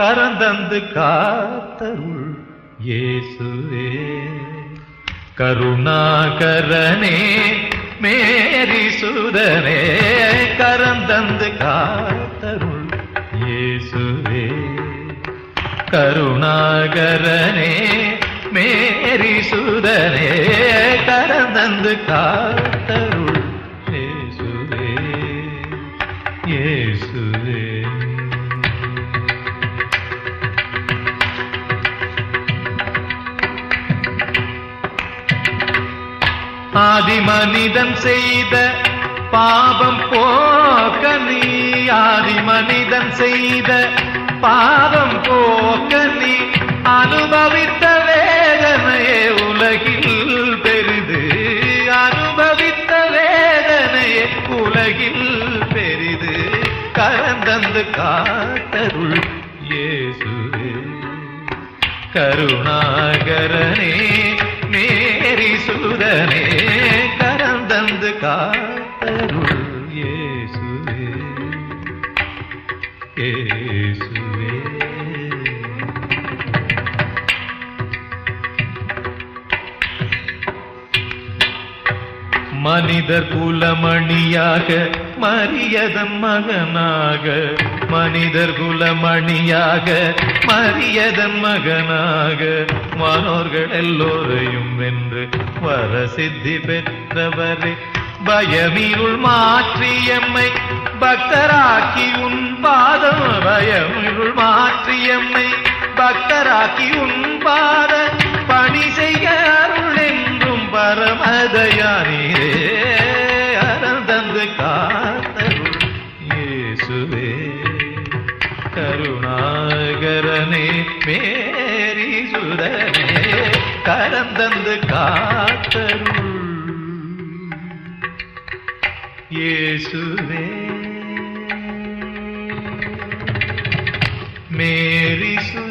கரந்தந்து காத்தருள் இயேசுவே. கருணாகரனே மேரி சுதனே கரந்தந்து காத்தருள் இயேசுவே. கருணாகரனே மேரி சுதனே கரந்தந்து காத்தருள் இயேசுவே. இயேசுவே. ஆதி மனிதன் செய்த பாவம் போக்க நீ ஆதி மனிதன் செய்த பாவம் போக்க நீ அனுபவித்த வேதனையே உலகில் பெரிது. அனுபவித்த வேதனையே உலகில் பெரிது. கரந்தந்து காத்தருள் இயேசுவே. கருணாகரனே மனிதர் குலமணியாக மரியதன் மகனாக. மனிதர் குலமணியாக மரியதன் மகனாக. மானோர்கள் எல்லோரையும் வென்று வர சித்தி பெற்றவரே. பயமிருள் மாற்றியம்மை பக்தராக்கி உன் பாதம் பயமிருள் மாற்றியம்மை பக்தராக்கி உன் பாத பணி செய்ய அருள் என்றும் பரமதயானீரே அறந்தந்து காத்தருள் இயேசுவே. கருணாகரனே மேரி சுதனே கரந்தந்து காத்தருள் യേശുവേ മേരി സു